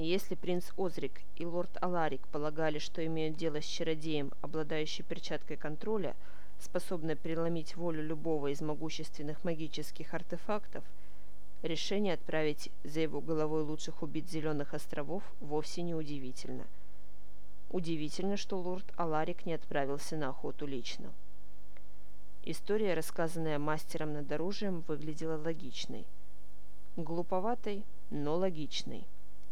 Если принц Озрик и лорд Аларик полагали, что имеют дело с чародеем, обладающий перчаткой контроля, способной переломить волю любого из могущественных магических артефактов, решение отправить за его головой лучших убить Зеленых островов вовсе не удивительно. Удивительно, что лорд Аларик не отправился на охоту лично. История, рассказанная мастером над оружием, выглядела логичной. Глуповатой, но логичной.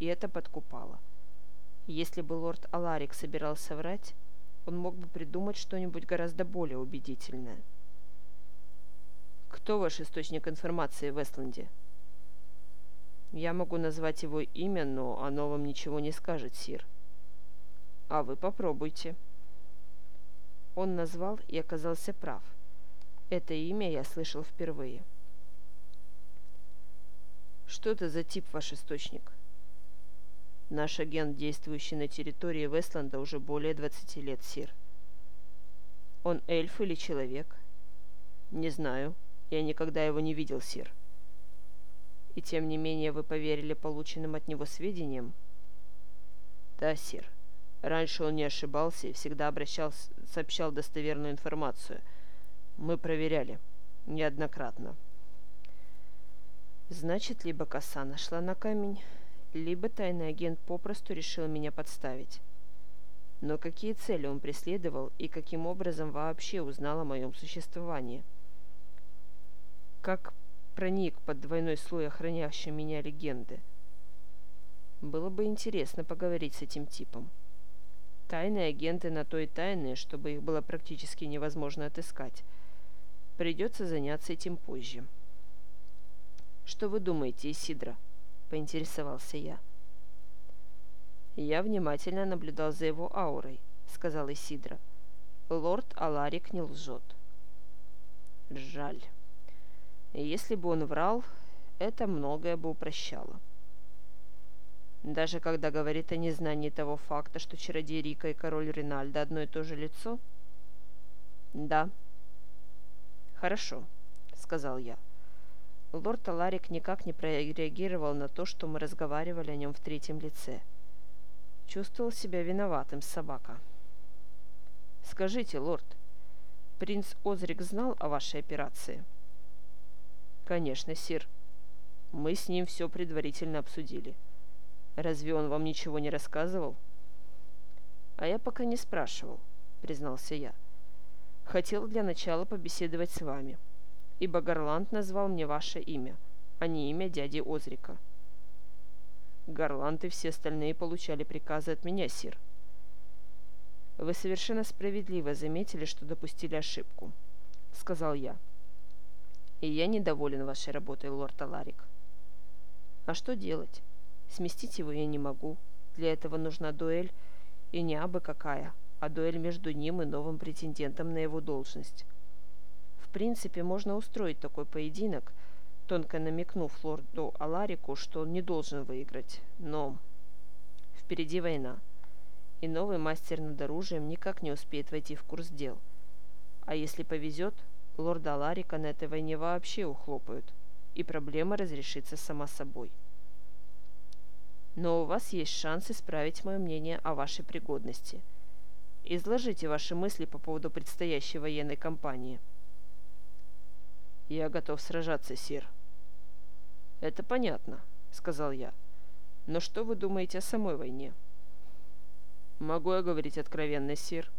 И это подкупало. Если бы лорд Аларик собирался врать, он мог бы придумать что-нибудь гораздо более убедительное. «Кто ваш источник информации в Эстленде?» «Я могу назвать его имя, но оно вам ничего не скажет, Сир». «А вы попробуйте». Он назвал и оказался прав – это имя я слышал впервые. Что это за тип ваш источник? Наш агент, действующий на территории Вестланда уже более 20 лет, Сир. Он эльф или человек? Не знаю. Я никогда его не видел, Сир. И тем не менее вы поверили полученным от него сведениям? Да, Сир. Раньше он не ошибался и всегда обращался, сообщал достоверную информацию – мы проверяли. Неоднократно. Значит, либо коса нашла на камень, либо тайный агент попросту решил меня подставить. Но какие цели он преследовал и каким образом вообще узнал о моем существовании? Как проник под двойной слой охраняющей меня легенды? Было бы интересно поговорить с этим типом. Тайные агенты на то и тайные, чтобы их было практически невозможно отыскать – Придется заняться этим позже. «Что вы думаете, Исидра?» – поинтересовался я. «Я внимательно наблюдал за его аурой», – сказал Исидра. «Лорд Аларик не лжет». «Жаль. Если бы он врал, это многое бы упрощало». Даже когда говорит о незнании того факта, что чародей Рика и король Ринальда одно и то же лицо? Да, «Хорошо», — сказал я. Лорд Аларик никак не прореагировал на то, что мы разговаривали о нем в третьем лице. Чувствовал себя виноватым собака. «Скажите, лорд, принц Озрик знал о вашей операции?» «Конечно, сир. Мы с ним все предварительно обсудили. Разве он вам ничего не рассказывал?» «А я пока не спрашивал», — признался я. Хотел для начала побеседовать с вами, ибо Гарланд назвал мне ваше имя, а не имя дяди Озрика. Гарланд и все остальные получали приказы от меня, сир. Вы совершенно справедливо заметили, что допустили ошибку, сказал я. И я недоволен вашей работой, лорд Аларик. А что делать? Сместить его я не могу. Для этого нужна дуэль, и не абы какая, а дуэль между ним и новым претендентом на его должность. Принципе, можно устроить такой поединок, тонко намекнув лорду Аларику, что он не должен выиграть, но впереди война, и новый мастер над оружием никак не успеет войти в курс дел. А если повезет, лорда Аларика на этой войне вообще ухлопают, и проблема разрешится сама собой. Но у вас есть шанс исправить мое мнение о вашей пригодности – Изложите ваши мысли по поводу предстоящей военной кампании. Я готов сражаться, сир. Это понятно, сказал я. Но что вы думаете о самой войне? Могу я говорить откровенно, сир?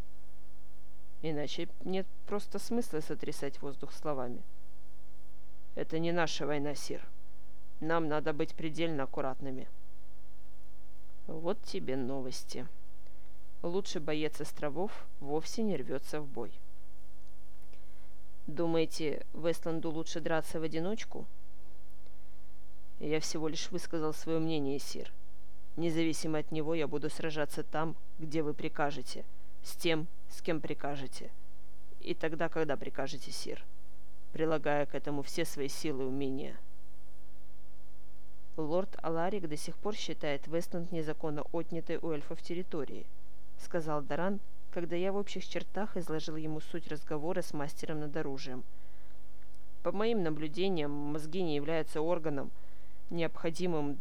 Иначе нет просто смысла сотрясать воздух словами. Это не наша война, сир. Нам надо быть предельно аккуратными. Вот тебе новости лучший боец островов вовсе не рвется в бой. Думаете, Вестланду лучше драться в одиночку? Я всего лишь высказал свое мнение, Сир. Независимо от него, я буду сражаться там, где вы прикажете, с тем, с кем прикажете. И тогда, когда прикажете, Сир, прилагая к этому все свои силы и умения. Лорд Аларик до сих пор считает Вестланд незаконно отнятой у эльфов территорией –— сказал Даран, когда я в общих чертах изложил ему суть разговора с мастером над оружием. По моим наблюдениям, мозги не являются органом, необходимым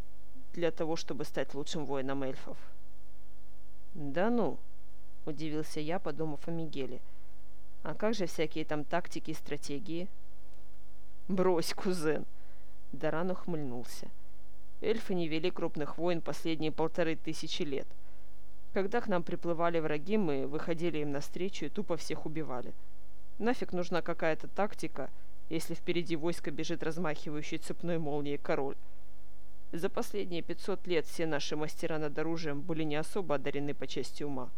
для того, чтобы стать лучшим воином эльфов. «Да ну!» – удивился я, подумав о Мигеле. «А как же всякие там тактики и стратегии?» «Брось, кузен!» – Даран ухмыльнулся. «Эльфы не вели крупных войн последние полторы тысячи лет. Когда к нам приплывали враги, мы выходили им навстречу и тупо всех убивали. Нафиг нужна какая-то тактика, если впереди войска бежит размахивающий цепной молнией король. За последние 500 лет все наши мастера над оружием были не особо одарены по части ума.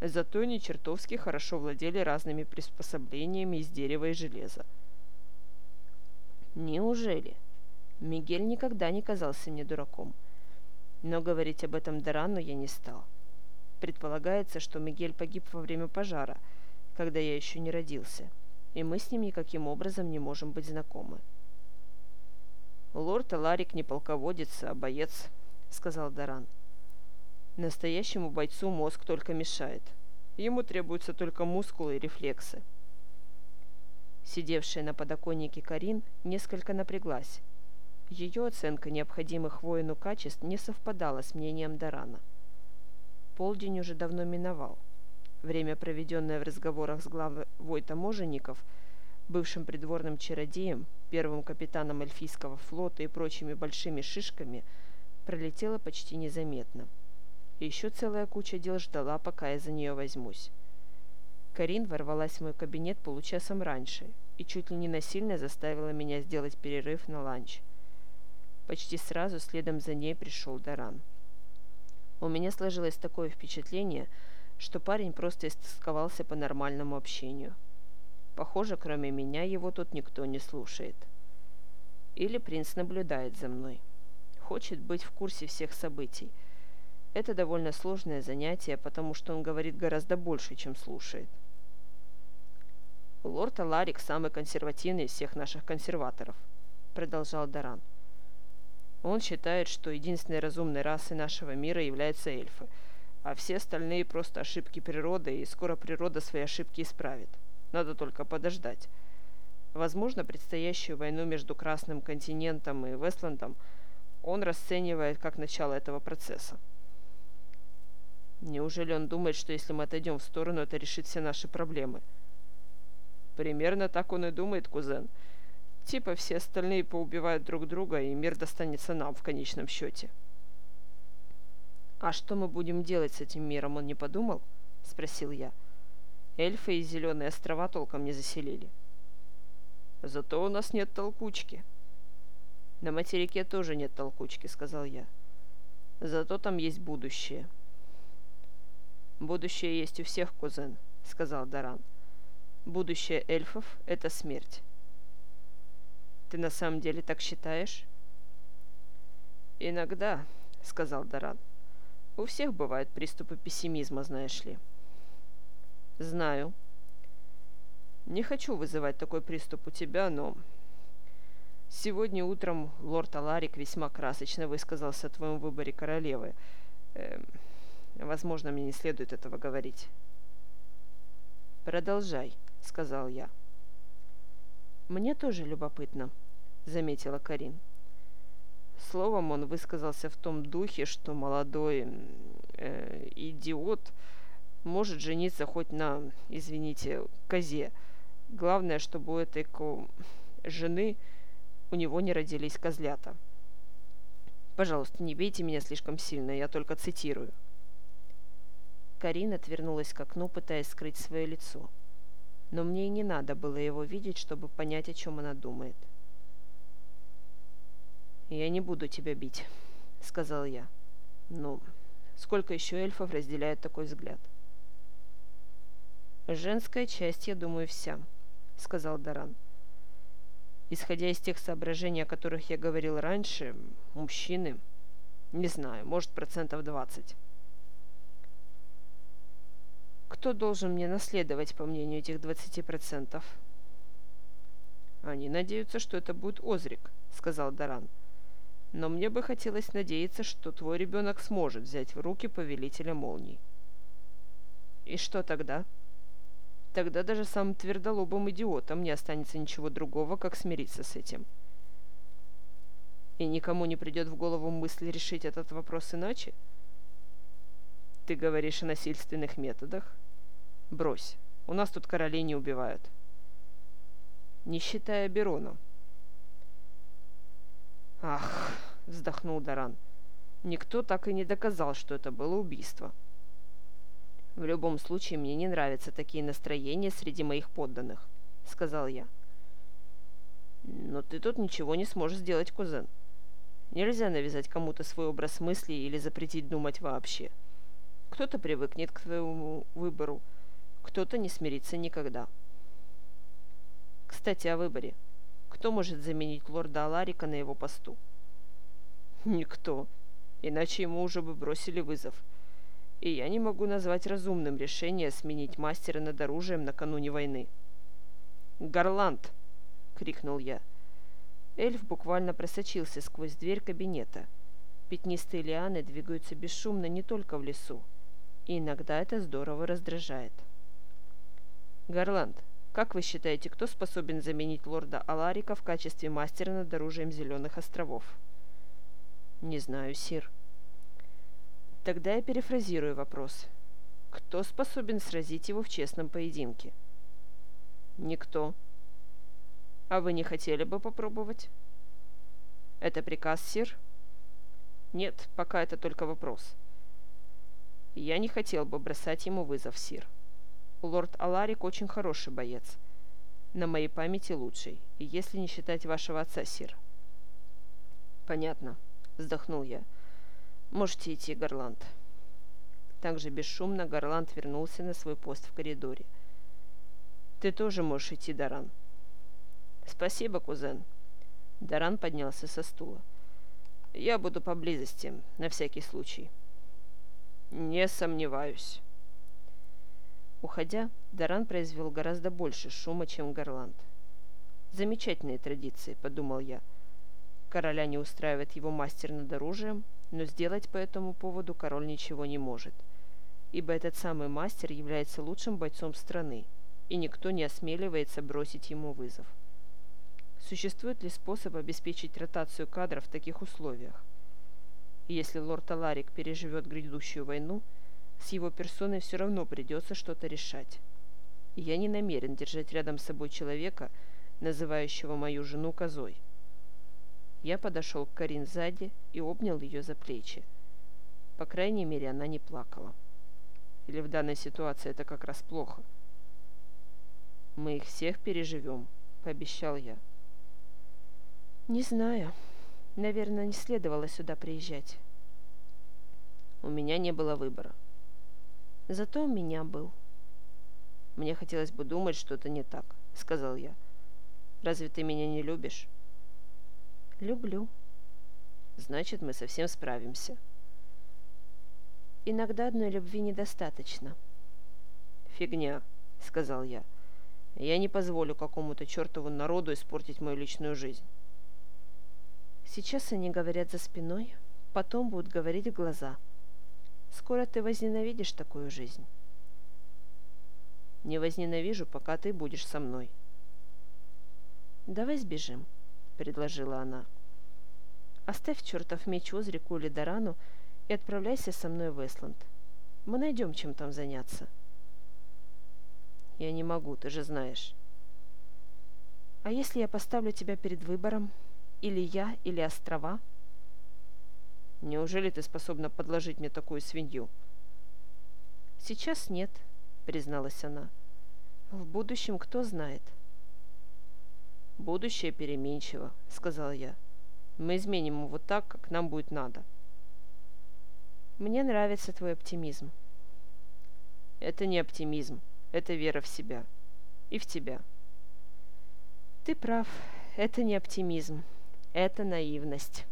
Зато они чертовски хорошо владели разными приспособлениями из дерева и железа. Неужели? Мигель никогда не казался мне дураком. Но говорить об этом Дорану я не стал. Предполагается, что Мигель погиб во время пожара, когда я еще не родился, и мы с ним никаким образом не можем быть знакомы. «Лорд Аларик не полководец, а боец», — сказал Даран. «Настоящему бойцу мозг только мешает. Ему требуются только мускулы и рефлексы». Сидевшая на подоконнике Карин несколько напряглась. Ее оценка необходимых воину качеств не совпадала с мнением Дарана. Полдень уже давно миновал. Время, проведенное в разговорах с главой таможенников – бывшим придворным чародеем, первым капитаном эльфийского флота и прочими большими шишками, пролетела почти незаметно. И еще целая куча дел ждала, пока я за нее возьмусь. Карин ворвалась в мой кабинет получасом раньше и чуть ли не насильно заставила меня сделать перерыв на ланч. Почти сразу следом за ней пришел Даран. У меня сложилось такое впечатление, что парень просто истосковался по нормальному общению – Похоже, кроме меня его тут никто не слушает. Или принц наблюдает за мной. Хочет быть в курсе всех событий. Это довольно сложное занятие, потому что он говорит гораздо больше, чем слушает. «Лорд Аларик самый консервативный из всех наших консерваторов», — продолжал Даран. «Он считает, что единственной разумной расой нашего мира являются эльфы, а все остальные просто ошибки природы, и скоро природа свои ошибки исправит». Надо только подождать. Возможно, предстоящую войну между Красным континентом и Вестландом он расценивает как начало этого процесса. Неужели он думает, что если мы отойдем в сторону, это решит все наши проблемы? Примерно так он и думает, кузен. Типа все остальные поубивают друг друга, и мир достанется нам в конечном счете. «А что мы будем делать с этим миром, он не подумал?» – спросил я. – Эльфы и Зеленые острова толком не заселили. Зато у нас нет толкучки. На материке тоже нет толкучки, сказал я. Зато там есть будущее. Будущее есть у всех, кузен, сказал Даран. Будущее эльфов — это смерть. Ты на самом деле так считаешь? Иногда, сказал Даран. У всех бывают приступы пессимизма, знаешь ли. Знаю. Не хочу вызывать такой приступ у тебя, но... Сегодня утром лорд Аларик весьма красочно высказался о твоем выборе королевы. Эм, возможно, мне не следует этого говорить. «Продолжай», — сказал я. «Мне тоже любопытно», — заметила Карин. Словом, он высказался в том духе, что молодой э, идиот может жениться хоть на, извините, козе. Главное, чтобы у этой жены у него не родились козлята. Пожалуйста, не бейте меня слишком сильно, я только цитирую. Карина отвернулась к окну, пытаясь скрыть свое лицо. Но мне и не надо было его видеть, чтобы понять, о чем она думает. «Я не буду тебя бить», — сказал я. «Ну, сколько еще эльфов разделяют такой взгляд?» «Женская часть, я думаю, вся», — сказал Даран. «Исходя из тех соображений, о которых я говорил раньше, мужчины, не знаю, может, процентов двадцать». «Кто должен мне наследовать, по мнению этих двадцати процентов?» «Они надеются, что это будет Озрик», — сказал Даран. «Но мне бы хотелось надеяться, что твой ребенок сможет взять в руки повелителя молний». «И что тогда?» Тогда даже самым твердолобым идиотом не останется ничего другого, как смириться с этим. И никому не придет в голову мысль решить этот вопрос иначе? Ты говоришь о насильственных методах? Брось, у нас тут королей не убивают. Не считая Берона. Ах, вздохнул Даран. Никто так и не доказал, что это было убийство. В любом случае, мне не нравятся такие настроения среди моих подданных, сказал я. Но ты тут ничего не сможешь сделать, кузен. Нельзя навязать кому-то свой образ мысли или запретить думать вообще. Кто-то привыкнет к твоему выбору, кто-то не смирится никогда. Кстати, о выборе. Кто может заменить лорда Аларика на его посту? Никто. Иначе ему уже бы бросили вызов. И я не могу назвать разумным решение сменить мастера над оружием накануне войны. «Гарланд!» — крикнул я. Эльф буквально просочился сквозь дверь кабинета. Пятнистые лианы двигаются бесшумно не только в лесу, и иногда это здорово раздражает. «Гарланд, как вы считаете, кто способен заменить лорда Аларика в качестве мастера над оружием Зеленых островов?» «Не знаю, Сир». «Тогда я перефразирую вопрос. Кто способен сразить его в честном поединке?» «Никто», а вы не хотели бы попробовать? Это приказ, сир? Нет, пока это только вопрос. Я не хотел бы бросать ему вызов, сир. Лорд Аларик очень хороший боец. На моей памяти лучший, если не считать вашего отца, сир. Понятно, вздохнул я. Можете идти, Гарланд. Также бесшумно Гарланд вернулся на свой пост в коридоре. Ты тоже можешь идти, Даран. «Спасибо, кузен». Даран поднялся со стула. «Я буду поблизости, на всякий случай». «Не сомневаюсь». Уходя, Даран произвел гораздо больше шума, чем Гарланд. «Замечательные традиции», — подумал я. Короля не устраивает его мастер над оружием, но сделать по этому поводу король ничего не может, ибо этот самый мастер является лучшим бойцом страны, и никто не осмеливается бросить ему вызов. Существует ли способ обеспечить ротацию кадров в таких условиях? если лорд Аларик переживет грядущую войну, с его персоной все равно придется что-то решать. Я не намерен держать рядом с собой человека, называющего мою жену козой. Я подошел к Карин сзади и обнял ее за плечи. По крайней мере, она не плакала. Или в данной ситуации это как раз плохо. «Мы их всех переживем», — пообещал я. «Не знаю. Наверное, не следовало сюда приезжать». У меня не было выбора. Зато у меня был. «Мне хотелось бы думать, что это не так», — сказал я. «Разве ты меня не любишь?» «Люблю». «Значит, мы совсем справимся». «Иногда одной любви недостаточно». «Фигня», — сказал я. «Я не позволю какому-то чертову народу испортить мою личную жизнь». Сейчас они говорят за спиной, потом будут говорить в глаза. Скоро ты возненавидишь такую жизнь. Не возненавижу, пока ты будешь со мной. Давай сбежим, предложила она. Оставь чертов меч Озрику или Дарану и отправляйся со мной в Эсланд. Мы найдем, чем там заняться. Я не могу, ты же знаешь. А если я поставлю тебя перед выбором, или я, или острова? Неужели ты способна подложить мне такую свинью? Сейчас нет, призналась она. В будущем кто знает? Будущее переменчиво, сказал я. Мы изменим его так, как нам будет надо. Мне нравится твой оптимизм. Это не оптимизм, это вера в себя. И в тебя. Ты прав, это не оптимизм, это наивность.